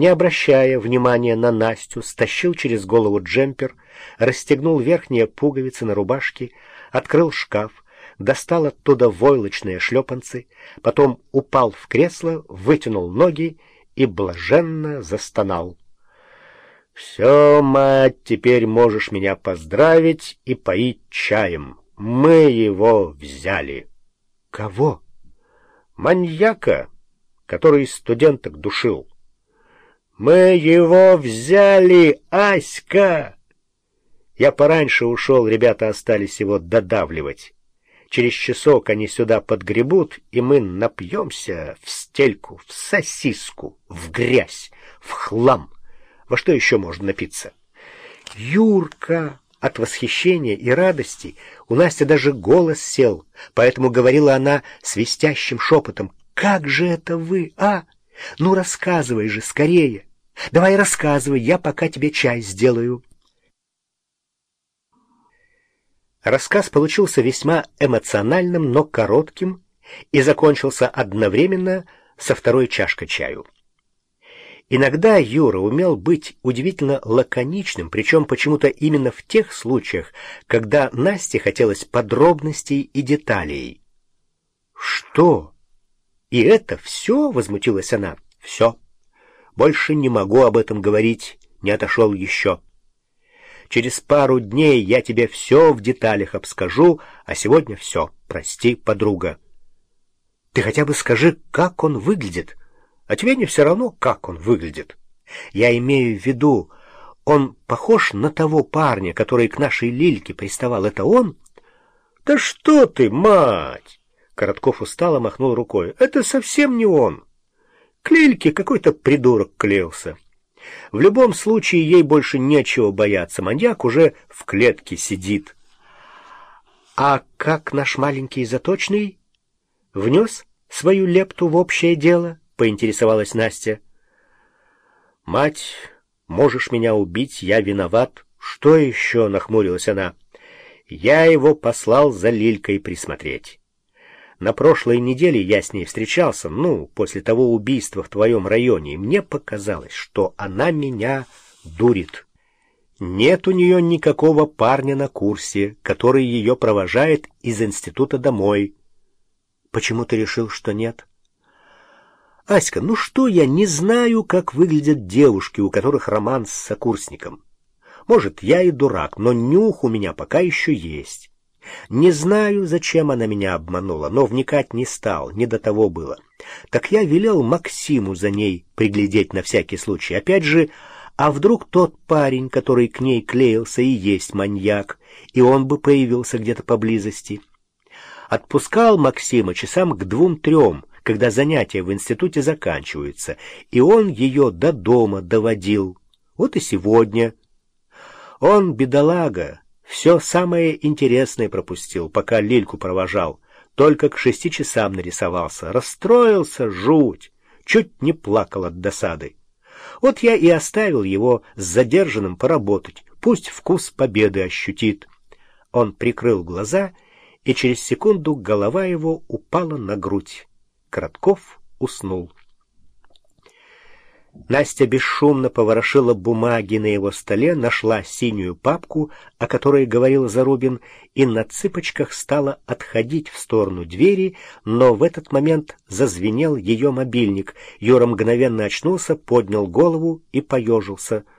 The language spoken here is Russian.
не обращая внимания на Настю, стащил через голову джемпер, расстегнул верхние пуговицы на рубашке, открыл шкаф, достал оттуда войлочные шлепанцы, потом упал в кресло, вытянул ноги и блаженно застонал. «Все, мать, теперь можешь меня поздравить и поить чаем. Мы его взяли». «Кого?» «Маньяка, который студенток душил». «Мы его взяли, Аська!» Я пораньше ушел, ребята остались его додавливать. Через часок они сюда подгребут, и мы напьемся в стельку, в сосиску, в грязь, в хлам. Во что еще можно напиться? Юрка! От восхищения и радости у Насти даже голос сел, поэтому говорила она свистящим шепотом. «Как же это вы, а? Ну, рассказывай же скорее!» Давай рассказывай, я пока тебе чай сделаю. Рассказ получился весьма эмоциональным, но коротким и закончился одновременно со второй чашкой чаю. Иногда Юра умел быть удивительно лаконичным, причем почему-то именно в тех случаях, когда Насте хотелось подробностей и деталей. «Что? И это все?» — возмутилась она. «Все». Больше не могу об этом говорить, не отошел еще. Через пару дней я тебе все в деталях обскажу, а сегодня все. Прости, подруга. Ты хотя бы скажи, как он выглядит. А тебе не все равно, как он выглядит. Я имею в виду, он похож на того парня, который к нашей Лильке приставал. Это он? Да что ты, мать! Коротков устало махнул рукой. Это совсем не он. К Лильке какой-то придурок клеился. В любом случае ей больше нечего бояться. Маньяк уже в клетке сидит. А как наш маленький заточный внес свою лепту в общее дело? Поинтересовалась Настя. Мать, можешь меня убить, я виноват. Что еще? Нахмурилась она. Я его послал за Лилькой присмотреть. На прошлой неделе я с ней встречался, ну, после того убийства в твоем районе, и мне показалось, что она меня дурит. Нет у нее никакого парня на курсе, который ее провожает из института домой. Почему ты решил, что нет? Аська, ну что я не знаю, как выглядят девушки, у которых роман с сокурсником. Может, я и дурак, но нюх у меня пока еще есть. Не знаю, зачем она меня обманула, но вникать не стал, не до того было. Так я велел Максиму за ней приглядеть на всякий случай. Опять же, а вдруг тот парень, который к ней клеился, и есть маньяк, и он бы появился где-то поблизости? Отпускал Максима часам к двум-трем, когда занятия в институте заканчиваются, и он ее до дома доводил. Вот и сегодня. Он, бедолага, все самое интересное пропустил, пока Лильку провожал. Только к шести часам нарисовался. Расстроился жуть. Чуть не плакал от досады. Вот я и оставил его с задержанным поработать. Пусть вкус победы ощутит. Он прикрыл глаза, и через секунду голова его упала на грудь. Коротков уснул. Настя бесшумно поворошила бумаги на его столе, нашла синюю папку, о которой говорил Зарубин, и на цыпочках стала отходить в сторону двери, но в этот момент зазвенел ее мобильник. Юра мгновенно очнулся, поднял голову и поежился —